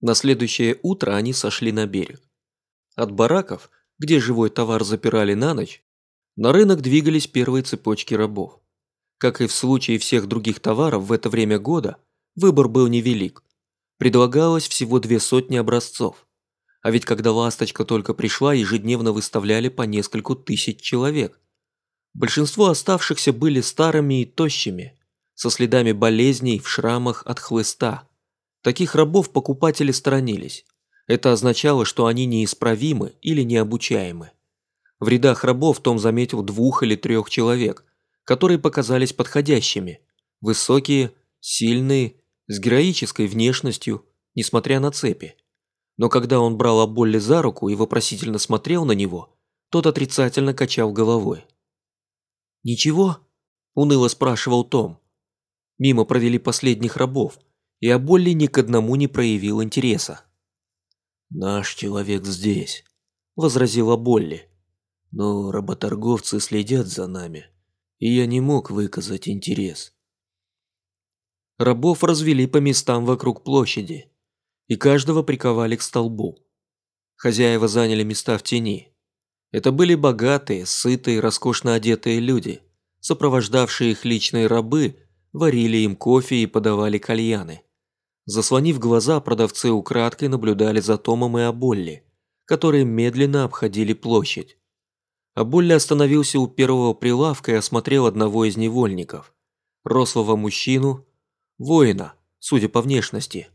На следующее утро они сошли на берег. От бараков, где живой товар запирали на ночь, на рынок двигались первые цепочки рабов. Как и в случае всех других товаров в это время года, выбор был невелик. Предлагалось всего две сотни образцов. А ведь когда «Ласточка» только пришла, ежедневно выставляли по нескольку тысяч человек. Большинство оставшихся были старыми и тощими, со следами болезней в шрамах от хлыста. Таких рабов покупатели сторонились. Это означало, что они неисправимы или необучаемы. В рядах рабов Том заметил двух или трех человек, которые показались подходящими. Высокие, сильные, с героической внешностью, несмотря на цепи. Но когда он брал Аболли за руку и вопросительно смотрел на него, тот отрицательно качал головой. «Ничего?» – уныло спрашивал Том. Мимо провели последних рабов – и Аболли ни к одному не проявил интереса. «Наш человек здесь», – возразила Болли. «Но работорговцы следят за нами, и я не мог выказать интерес». Рабов развели по местам вокруг площади, и каждого приковали к столбу. Хозяева заняли места в тени. Это были богатые, сытые, роскошно одетые люди. Сопровождавшие их личные рабы варили им кофе и подавали кальяны. Заслонив глаза, продавцы украдкой наблюдали за Томом и Аболли, которые медленно обходили площадь. Аболли остановился у первого прилавка и осмотрел одного из невольников. Рослого мужчину, воина, судя по внешности.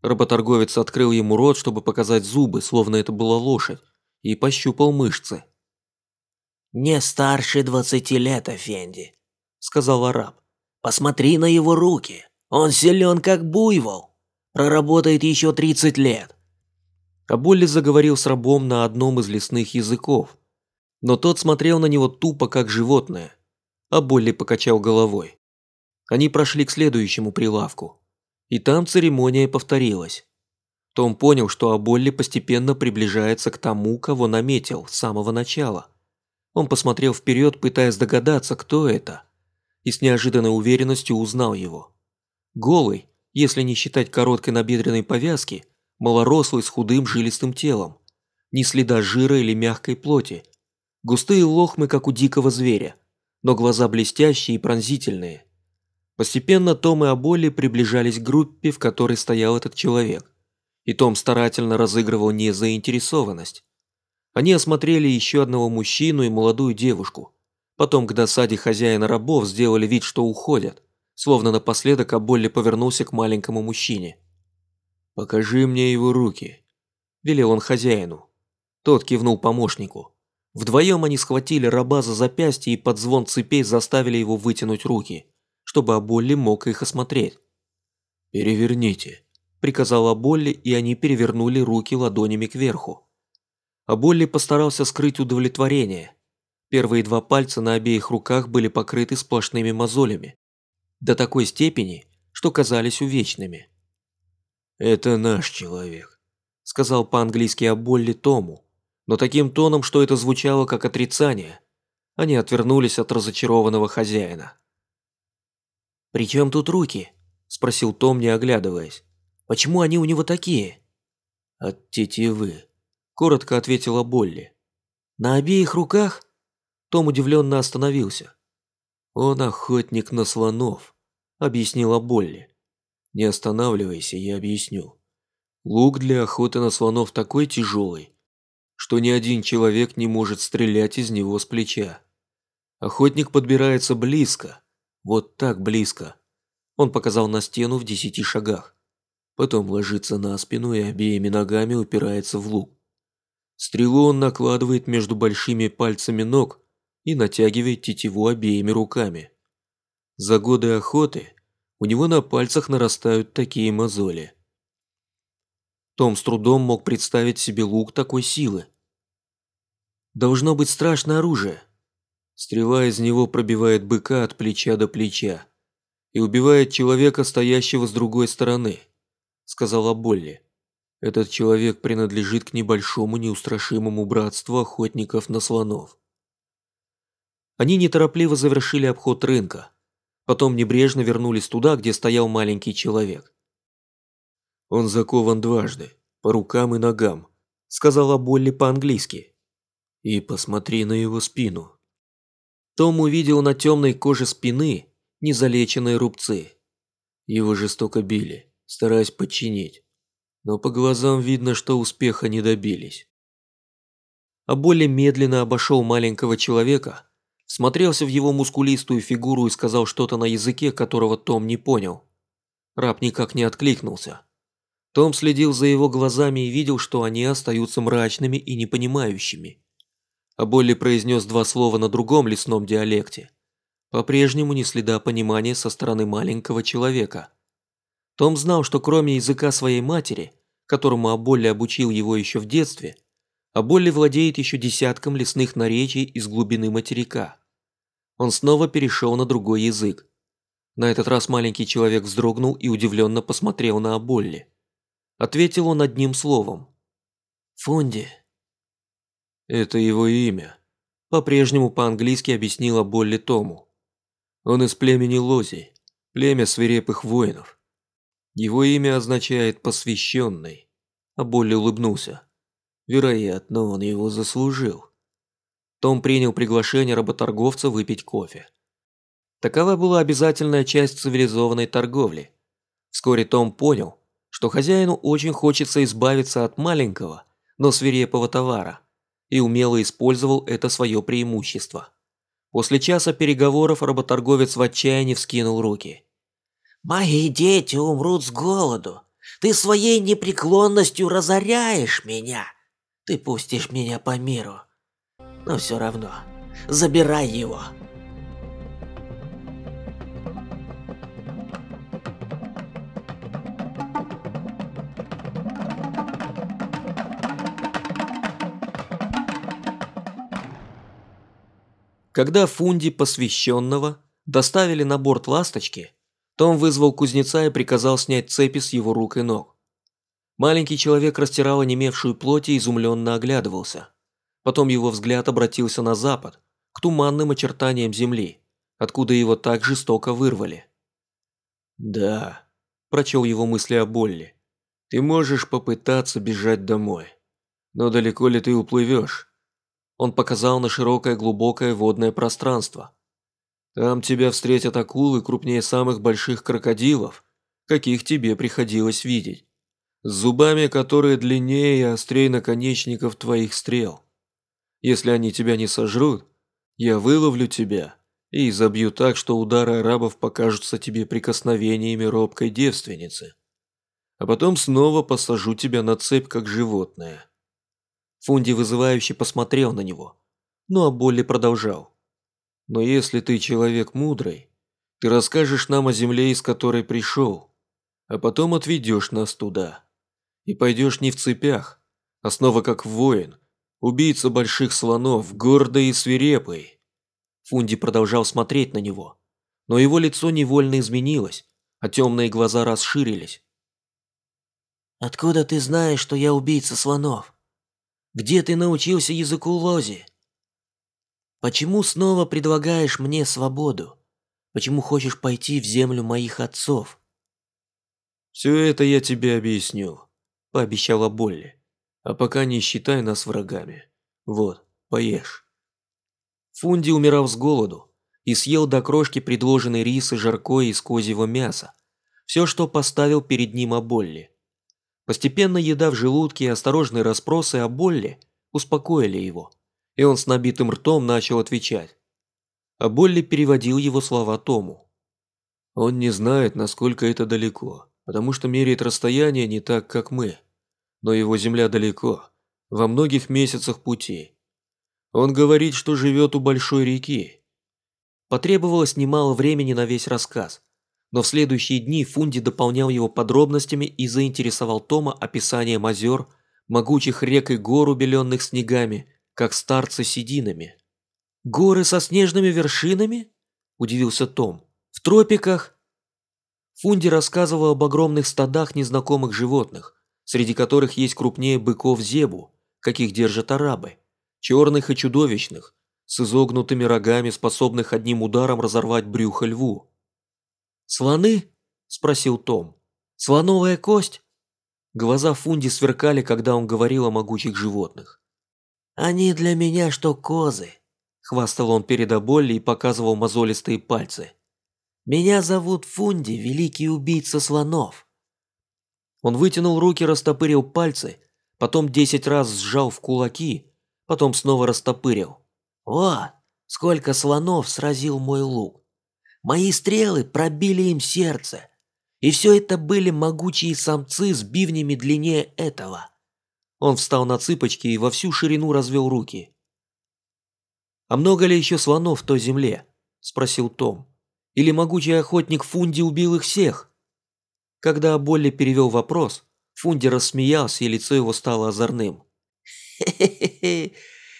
Работорговец открыл ему рот, чтобы показать зубы, словно это была лошадь, и пощупал мышцы. «Не старше двадцати лет, Эфенди», — сказал араб. «Посмотри на его руки. Он силен, как буйвол. Проработает еще 30 лет. Аболли заговорил с рабом на одном из лесных языков, но тот смотрел на него тупо, как животное. Аболли покачал головой. Они прошли к следующему прилавку, и там церемония повторилась. Том понял, что Аболли постепенно приближается к тому, кого наметил с самого начала. Он посмотрел вперед, пытаясь догадаться, кто это, и с неожиданной уверенностью узнал его. Голый, если не считать короткой набедренной повязки, малорослый с худым жилистым телом. Ни следа жира или мягкой плоти. Густые лохмы, как у дикого зверя, но глаза блестящие и пронзительные. Постепенно Том и Аболи приближались к группе, в которой стоял этот человек. И Том старательно разыгрывал незаинтересованность. Они осмотрели еще одного мужчину и молодую девушку. Потом к досаде хозяина рабов сделали вид, что уходят. Словно напоследок Аболли повернулся к маленькому мужчине. «Покажи мне его руки», – велел он хозяину. Тот кивнул помощнику. Вдвоем они схватили раба за запястье и под звон цепей заставили его вытянуть руки, чтобы Аболли мог их осмотреть. «Переверните», – приказал Аболли, и они перевернули руки ладонями кверху. Аболли постарался скрыть удовлетворение. Первые два пальца на обеих руках были покрыты сплошными мозолями, до такой степени, что казались увечными. «Это наш человек», – сказал по-английски о Болли Тому, но таким тоном, что это звучало как отрицание. Они отвернулись от разочарованного хозяина. «При чем тут руки?» – спросил Том, не оглядываясь. «Почему они у него такие?» «От тетивы», – коротко ответила Болли. «На обеих руках?» Том удивленно остановился. «Он охотник на слонов», – объяснила Болли. «Не останавливайся, я объясню. Лук для охоты на слонов такой тяжелый, что ни один человек не может стрелять из него с плеча. Охотник подбирается близко, вот так близко. Он показал на стену в десяти шагах. Потом ложится на спину и обеими ногами упирается в лук. Стрелу он накладывает между большими пальцами ног и натягивает тетиву обеими руками. За годы охоты у него на пальцах нарастают такие мозоли. Том с трудом мог представить себе лук такой силы. Должно быть страшное оружие. Стрела из него пробивает быка от плеча до плеча и убивает человека, стоящего с другой стороны, сказала Болли. Этот человек принадлежит к небольшому неустрашимому братству охотников на слонов. Они неторопливо завершили обход рынка. Потом небрежно вернулись туда, где стоял маленький человек. Он закован дважды, по рукам и ногам, сказала Болли по-английски. И посмотри на его спину. Том увидел на темной коже спины незалеченные рубцы. Его жестоко били, стараясь подчинить. Но по глазам видно, что успеха не добились. А более медленно обошел маленького человека, смотрелся в его мускулистую фигуру и сказал что-то на языке, которого Том не понял. Раб никак не откликнулся. Том следил за его глазами и видел, что они остаются мрачными и непонимающими. А Болли произнес два слова на другом лесном диалекте. По-прежнему не следа понимания со стороны маленького человека. Том знал, что кроме языка своей матери, которому Аболли обучил его еще в детстве, Аболли владеет еще десятком лесных наречий из глубины материка. Он снова перешел на другой язык. На этот раз маленький человек вздрогнул и удивленно посмотрел на Аболли. Ответил он одним словом. «Фунди». «Это его имя», – по-прежнему по-английски объяснила Болли Тому. «Он из племени Лози, племя свирепых воинов. Его имя означает «посвященный», а Болли улыбнулся. Вероятно, он его заслужил. Том принял приглашение работорговца выпить кофе. Такова была обязательная часть цивилизованной торговли. Вскоре Том понял, что хозяину очень хочется избавиться от маленького, но свирепого товара, и умело использовал это свое преимущество. После часа переговоров работорговец в отчаянии вскинул руки. «Мои дети умрут с голоду. Ты своей непреклонностью разоряешь меня. Ты пустишь меня по миру. Но все равно, забирай его». Когда Фунди посвященного доставили на борт «Ласточки», Том вызвал кузнеца и приказал снять цепи с его рук и ног. Маленький человек растирал онемевшую плоть и изумленно оглядывался. Потом его взгляд обратился на запад, к туманным очертаниям земли, откуда его так жестоко вырвали. «Да», – прочел его мысли о Болли, – «ты можешь попытаться бежать домой. Но далеко ли ты уплывешь? Он показал на широкое глубокое водное пространство. Там тебя встретят акулы крупнее самых больших крокодилов, каких тебе приходилось видеть. С зубами, которые длиннее и острее наконечников твоих стрел. Если они тебя не сожрут, я выловлю тебя и забью так, что удары арабов покажутся тебе прикосновениями робкой девственницы. А потом снова посажу тебя на цепь, как животное. Фунди вызывающе посмотрел на него, но Аболли продолжал. «Но если ты человек мудрый, ты расскажешь нам о земле, из которой пришел, а потом отведешь нас туда. И пойдешь не в цепях, а снова как воин, убийца больших слонов, гордый и свирепый». Фунди продолжал смотреть на него, но его лицо невольно изменилось, а темные глаза расширились. «Откуда ты знаешь, что я убийца слонов?» Где ты научился языку лози? Почему снова предлагаешь мне свободу? Почему хочешь пойти в землю моих отцов? Все это я тебе объясню, пообещала Болли. А пока не считай нас врагами. Вот, поешь. Фунди умирал с голоду и съел до крошки предложенный рис и жаркое из козьего мяса. Все, что поставил перед ним Аболли. Постепенно еда в желудке и осторожные расспросы о Болли успокоили его, и он с набитым ртом начал отвечать. А Болли переводил его слова Тому. «Он не знает, насколько это далеко, потому что меряет расстояние не так, как мы. Но его земля далеко, во многих месяцах пути. Он говорит, что живет у большой реки». Потребовалось немало времени на весь рассказ, но в следующие дни Фунди дополнял его подробностями и заинтересовал Тома описанием озер, могучих рек и гор, убеленных снегами, как старцы сединами. «Горы со снежными вершинами?» – удивился Том. «В тропиках?» Фунди рассказывал об огромных стадах незнакомых животных, среди которых есть крупнее быков зебу, каких держат арабы, черных и чудовищных, с изогнутыми рогами, способных одним ударом разорвать брюхо льву. «Слоны?» – спросил Том. «Слоновая кость?» Глаза Фунди сверкали, когда он говорил о могучих животных. «Они для меня что козы», – хвастал он перед Аболли и показывал мозолистые пальцы. «Меня зовут Фунди, великий убийца слонов». Он вытянул руки, растопырил пальцы, потом десять раз сжал в кулаки, потом снова растопырил. «Вот, сколько слонов сразил мой лук. Мои стрелы пробили им сердце. И все это были могучие самцы с бивнями длиннее этого». Он встал на цыпочки и во всю ширину развел руки. «А много ли еще слонов в той земле?» – спросил Том. «Или могучий охотник Фунди убил их всех?» Когда Болли перевел вопрос, Фунди рассмеялся, и лицо его стало озорным. «Хе-хе-хе,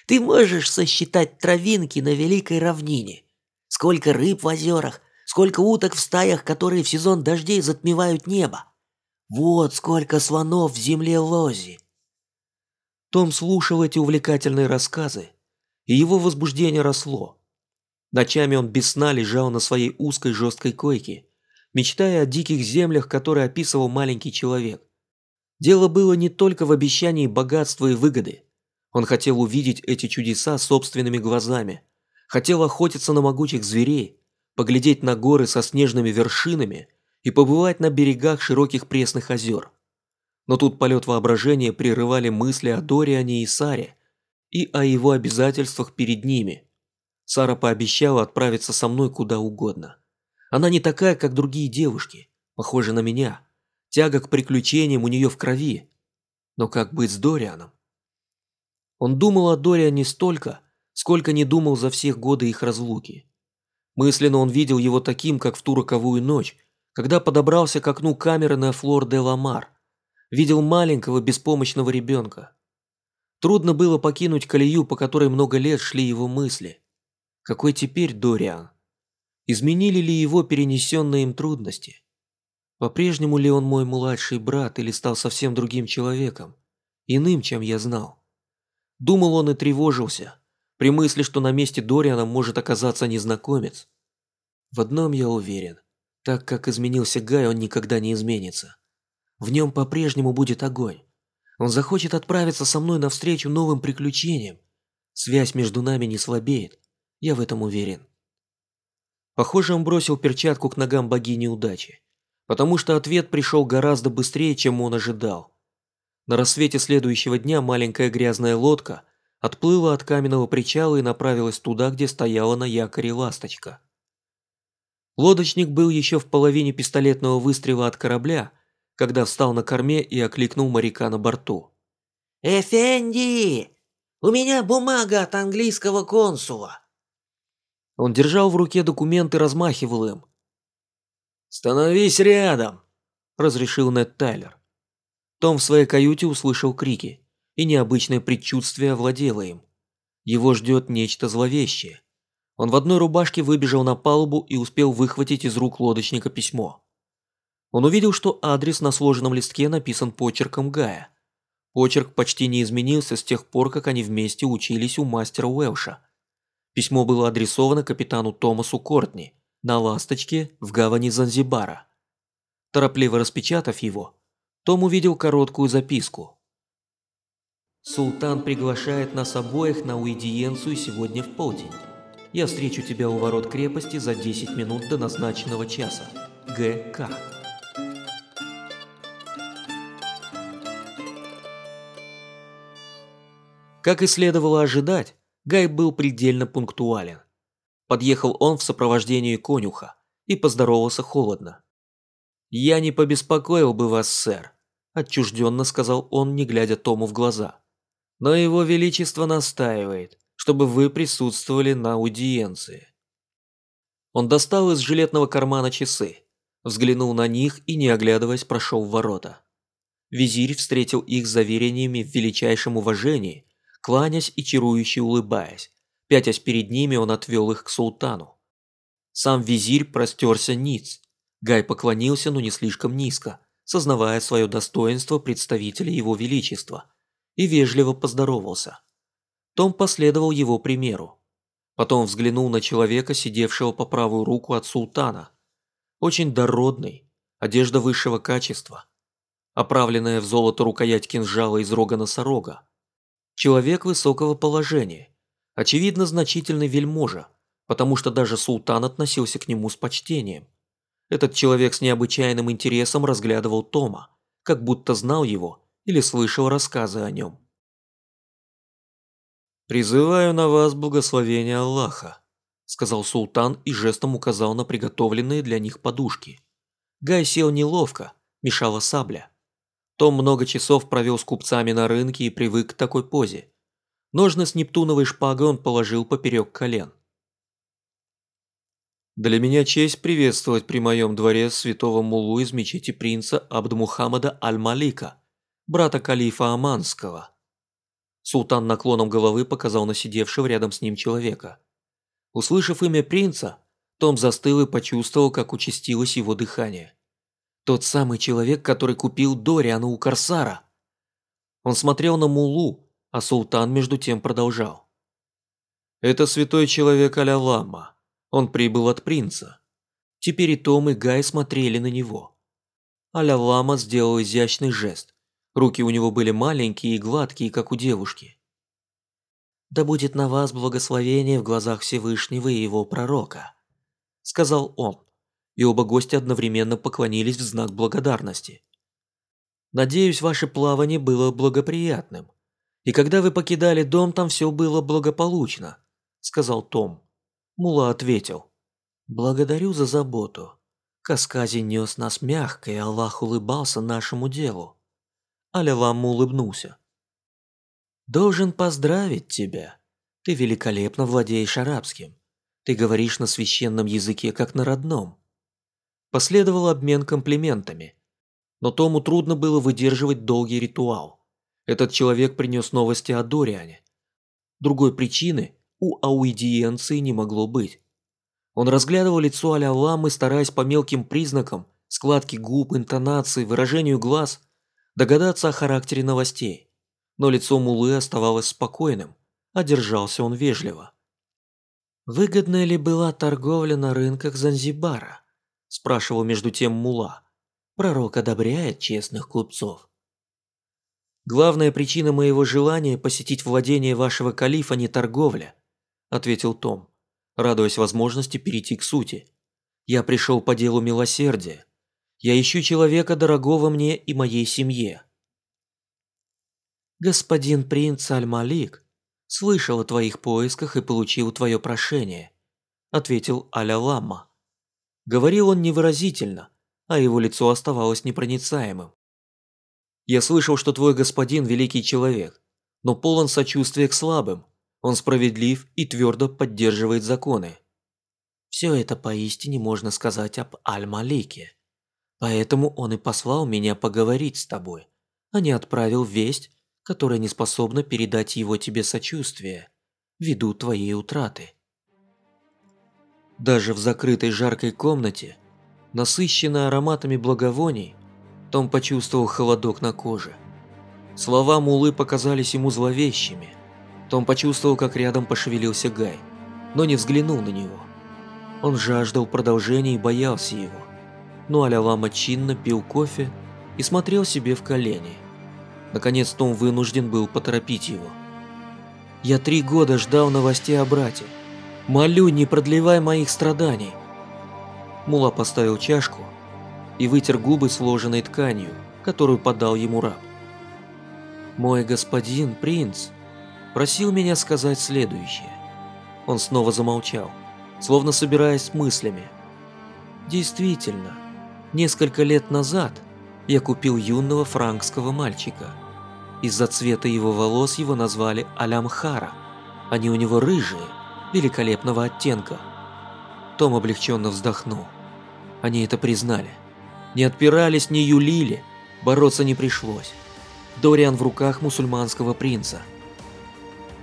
ты можешь сосчитать травинки на Великой равнине? Сколько рыб в озерах, сколько уток в стаях, которые в сезон дождей затмевают небо. Вот сколько слонов в земле Лози. Том слушал эти увлекательные рассказы, и его возбуждение росло. Ночами он без сна лежал на своей узкой жесткой койке, мечтая о диких землях, которые описывал маленький человек. Дело было не только в обещании богатства и выгоды. Он хотел увидеть эти чудеса собственными глазами, хотел охотиться на могучих зверей, поглядеть на горы со снежными вершинами и побывать на берегах широких пресных озер. Но тут полет воображения прерывали мысли о Дориане и Саре и о его обязательствах перед ними. Сара пообещала отправиться со мной куда угодно. Она не такая, как другие девушки, похожа на меня. Тяга к приключениям у нее в крови. Но как быть с Дорианом? Он думал о Дориане столько, сколько не думал за всех годы их разлуки. Мысленно он видел его таким, как в ту роковую ночь, когда подобрался к окну камеры на Флор де Ламар. Видел маленького беспомощного ребенка. Трудно было покинуть колею, по которой много лет шли его мысли. Какой теперь Дориан? Изменили ли его перенесенные им трудности? По-прежнему ли он мой младший брат или стал совсем другим человеком? Иным, чем я знал? Думал он и тревожился, при мысли, что на месте Дориана может оказаться незнакомец. В одном я уверен. Так как изменился Гай, он никогда не изменится. В нем по-прежнему будет огонь. Он захочет отправиться со мной навстречу новым приключениям. Связь между нами не слабеет. Я в этом уверен. Похоже, он бросил перчатку к ногам богини удачи, потому что ответ пришел гораздо быстрее, чем он ожидал. На рассвете следующего дня маленькая грязная лодка – отплыла от каменного причала и направилась туда, где стояла на якоре ласточка. Лодочник был еще в половине пистолетного выстрела от корабля, когда встал на корме и окликнул моряка на борту. «Эфенди! У меня бумага от английского консула!» Он держал в руке документ и размахивал им. «Становись рядом!» – разрешил Нед Тайлер. Том в своей каюте услышал крики и необычное предчувствие овладело им. Его ждет нечто зловещее. Он в одной рубашке выбежал на палубу и успел выхватить из рук лодочника письмо. Он увидел, что адрес на сложенном листке написан почерком Гая. Почерк почти не изменился с тех пор, как они вместе учились у мастера Уэлша. Письмо было адресовано капитану Томасу Кортни на «Ласточке» в гавани Занзибара. Торопливо распечатав его, Том увидел короткую записку – Султан приглашает нас обоих на уидиенцию сегодня в полдень. Я встречу тебя у ворот крепости за 10 минут до назначенного часа. Г.К. Как и следовало ожидать, Гай был предельно пунктуален. Подъехал он в сопровождении конюха и поздоровался холодно. «Я не побеспокоил бы вас, сэр», – отчужденно сказал он, не глядя Тому в глаза но его величество настаивает, чтобы вы присутствовали на аудиенции. Он достал из жилетного кармана часы, взглянул на них и, не оглядываясь, прошел в ворота. Визирь встретил их заверениями в величайшем уважении, кланясь и чарующе улыбаясь. Пятясь перед ними, он отвел их к султану. Сам визирь простерся ниц. Гай поклонился, но не слишком низко, сознавая свое достоинство представителя его величества – и вежливо поздоровался. Том последовал его примеру. Потом взглянул на человека, сидевшего по правую руку от султана. Очень дородный, одежда высшего качества. оправленная в золото рукоять кинжала из рога носорога. Человек высокого положения, очевидно значительный вельможа, потому что даже султан относился к нему с почтением. Этот человек с необычайным интересом разглядывал Тома, как будто знал его или слышал рассказы о нем. «Призываю на вас благословение Аллаха», – сказал султан и жестом указал на приготовленные для них подушки. Гай сел неловко, мешала сабля. Том много часов провел с купцами на рынке и привык к такой позе. Ножны с нептуновой шпагой он положил поперек колен. Для меня честь приветствовать при моем дворе святого Мулу из мечети принца Абдмухаммада Аль-Малика, брата калифа Аманского. Султан наклоном головы показал на сидевшего рядом с ним человека. Услышав имя принца, Том застыл и почувствовал, как участилось его дыхание. Тот самый человек, который купил Дориана у Корсара. Он смотрел на Мулу, а султан между тем продолжал. «Это святой человек Аля-Лама. Он прибыл от принца. Теперь и Том, и Гай смотрели на него. Аля-Лама сделал изящный жест. Руки у него были маленькие и гладкие, как у девушки. «Да будет на вас благословение в глазах Всевышнего и его пророка», – сказал он, и оба гостя одновременно поклонились в знак благодарности. «Надеюсь, ваше плавание было благоприятным, и когда вы покидали дом, там все было благополучно», – сказал Том. Мула ответил. «Благодарю за заботу. Каскази нес нас мягко, и Аллах улыбался нашему делу». Алявам улыбнулся. «Должен поздравить тебя. Ты великолепно владеешь арабским. Ты говоришь на священном языке, как на родном». Последовал обмен комплиментами. Но Тому трудно было выдерживать долгий ритуал. Этот человек принес новости о Дориане. Другой причины у аудиенции не могло быть. Он разглядывал лицо а-ля ламы, стараясь по мелким признакам, складке губ, интонации, выражению глаз, догадаться о характере новостей. Но лицо Мулы оставалось спокойным, а держался он вежливо. «Выгодная ли была торговля на рынках Занзибара?» – спрашивал между тем Мула. «Пророк одобряет честных купцов». «Главная причина моего желания посетить владение вашего калифа не торговля, – ответил Том, радуясь возможности перейти к сути. «Я пришел по делу милосердия. Я ищу человека, дорогого мне и моей семье». «Господин принц Аль-Малик слышал о твоих поисках и получил твое прошение», – ответил Аля-Ламма. Говорил он невыразительно, а его лицо оставалось непроницаемым. «Я слышал, что твой господин – великий человек, но полон сочувствия к слабым, он справедлив и твердо поддерживает законы. Все это поистине можно сказать об Аль-Малике. Поэтому он и послал меня поговорить с тобой, а не отправил весть, которая не способна передать его тебе сочувствие, ввиду твоей утраты. Даже в закрытой жаркой комнате, насыщенной ароматами благовоний, Том почувствовал холодок на коже. Слова Мулы показались ему зловещими. Том почувствовал, как рядом пошевелился Гай, но не взглянул на него. Он жаждал продолжения и боялся его. Но Аля-Лама чинно пил кофе и смотрел себе в колени. Наконец Том вынужден был поторопить его. «Я три года ждал новостей о брате. Молю, не продлевай моих страданий». Мула поставил чашку и вытер губы сложенной тканью, которую подал ему раб. «Мой господин, принц», просил меня сказать следующее. Он снова замолчал, словно собираясь мыслями. Действительно, несколько лет назад я купил юного франкского мальчика. Из-за цвета его волос его назвали Алямхара. Они у него рыжие, великолепного оттенка. Том облегченно вздохнул. Они это признали. Не отпирались, не юлили, бороться не пришлось. Дориан в руках мусульманского принца –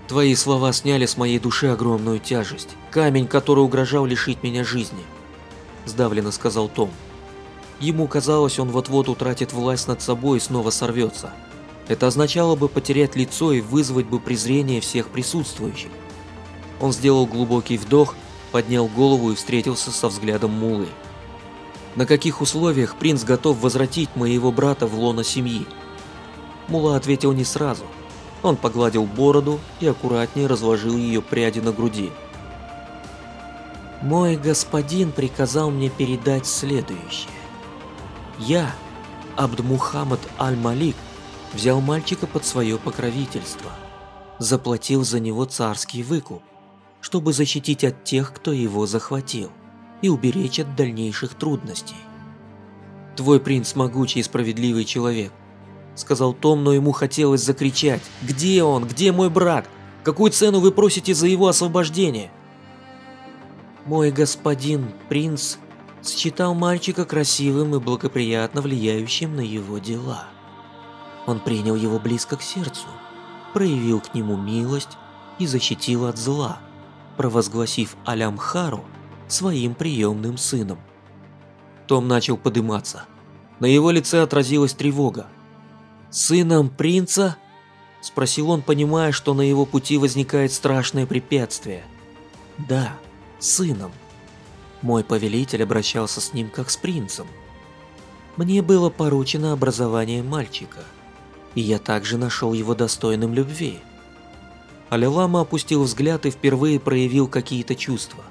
Твои слова сняли с моей души огромную тяжесть, камень, который угрожал лишить меня жизни», – сдавленно сказал Том. Ему казалось, он вот-вот утратит власть над собой и снова сорвется. Это означало бы потерять лицо и вызвать бы презрение всех присутствующих. Он сделал глубокий вдох, поднял голову и встретился со взглядом Мулы. на каких условиях принц готов возвратить моего брата в лоно семьи. Мула ответил не сразу. Он погладил бороду и аккуратнее разложил ее пряди на груди. Мой господин приказал мне передать следующее. Я, Абдмухаммад Аль-Малик, взял мальчика под свое покровительство, заплатил за него царский выкуп, чтобы защитить от тех, кто его захватил, и уберечь от дальнейших трудностей. «Твой принц могучий и справедливый человек», — сказал Том, но ему хотелось закричать. «Где он? Где мой брат? Какую цену вы просите за его освобождение?» Мой господин принц считал мальчика красивым и благоприятно влияющим на его дела. Он принял его близко к сердцу, проявил к нему милость и защитил от зла, провозгласив Алямхару своим приемным сыном. Том начал подниматься. На его лице отразилась тревога. «Сыном принца?» – спросил он, понимая, что на его пути возникает страшное препятствие. «Да, сыном. Мой повелитель обращался с ним как с принцем. Мне было поручено образование мальчика, и я также нашел его достойным любви». Алилама опустил взгляд и впервые проявил какие-то чувства.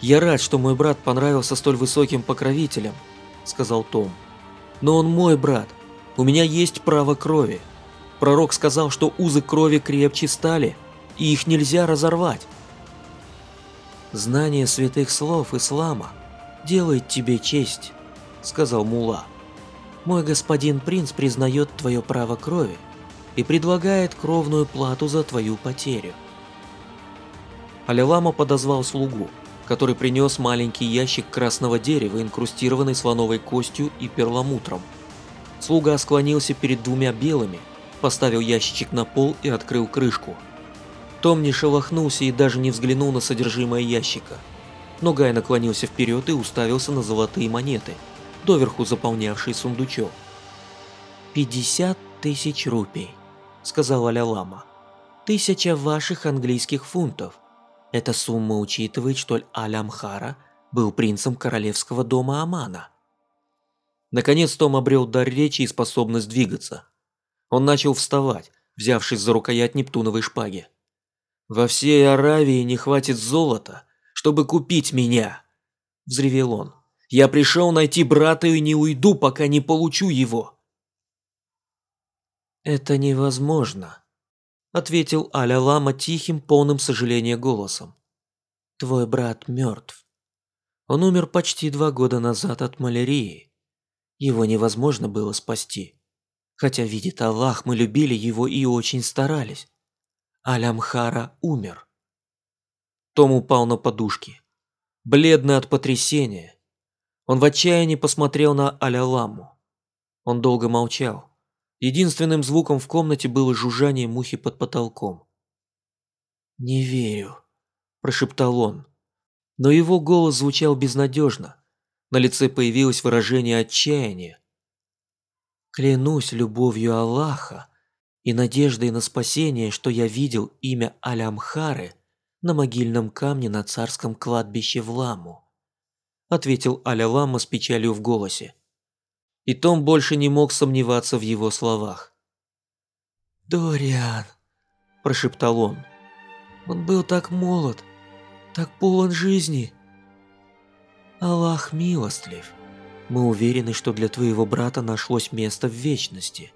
«Я рад, что мой брат понравился столь высоким покровителям», – сказал Том. «Но он мой брат, у меня есть право крови. Пророк сказал, что узы крови крепче стали, и их нельзя разорвать. Знание святых слов ислама делает тебе честь, сказал Мула. Мой господин принц признает твое право крови и предлагает кровную плату за твою потерю. Алилама подозвал слугу, который принес маленький ящик красного дерева, инкрустированный слоновой костью и перламутром. Слуга склонился перед двумя белыми, поставил ящичек на пол и открыл крышку. Том не шелохнулся и даже не взглянул на содержимое ящика. Но Гай наклонился вперед и уставился на золотые монеты, доверху заполнявшие сундучок. «Пятьдесят тысяч рупий», — сказал Аля-Лама. «Тысяча ваших английских фунтов. Эта сумма учитывает, что Алямхара был принцем королевского дома Амана». Наконец Том обрел дар речи и способность двигаться. Он начал вставать, взявшись за рукоять Нептуновой шпаги. «Во всей Аравии не хватит золота, чтобы купить меня!» – взревел он. «Я пришел найти брата и не уйду, пока не получу его!» «Это невозможно», – ответил Аля-Лама тихим, полным сожаления голосом. «Твой брат мертв. Он умер почти два года назад от малярии. Его невозможно было спасти. Хотя, видит Аллах, мы любили его и очень старались. Алямхара умер. Том упал на подушки. Бледный от потрясения. Он в отчаянии посмотрел на Аляламу. Он долго молчал. Единственным звуком в комнате было жужжание мухи под потолком. «Не верю», – прошептал он. Но его голос звучал безнадежно. На лице появилось выражение отчаяния. Клянусь любовью Аллаха и надеждой на спасение, что я видел имя Алямхары на могильном камне на царском кладбище в Ламу, ответил Аля-Лама с печалью в голосе. И Том больше не мог сомневаться в его словах. «Дориан», – прошептал он, – «он был так молод, так полон жизни». Аллах милостлив. Мы уверены, что для твоего брата нашлось место в вечности.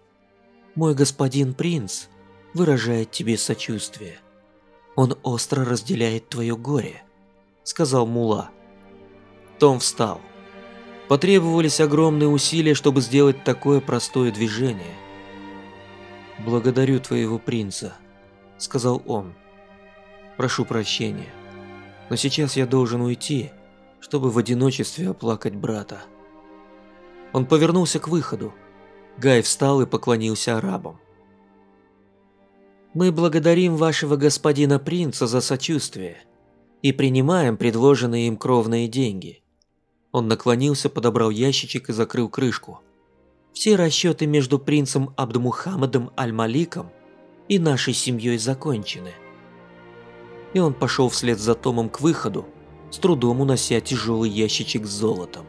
Мой господин принц выражает тебе сочувствие. Он остро разделяет твое горе, сказал Мула. Том встал. Потребовались огромные усилия, чтобы сделать такое простое движение. «Благодарю твоего принца», — сказал он. «Прошу прощения, но сейчас я должен уйти» чтобы в одиночестве оплакать брата. Он повернулся к выходу. Гай встал и поклонился арабам. «Мы благодарим вашего господина принца за сочувствие и принимаем предложенные им кровные деньги». Он наклонился, подобрал ящичек и закрыл крышку. «Все расчеты между принцем Абдмухаммадом Аль-Маликом и нашей семьей закончены». И он пошел вслед за Томом к выходу, с трудом унося тяжелый ящичек с золотом.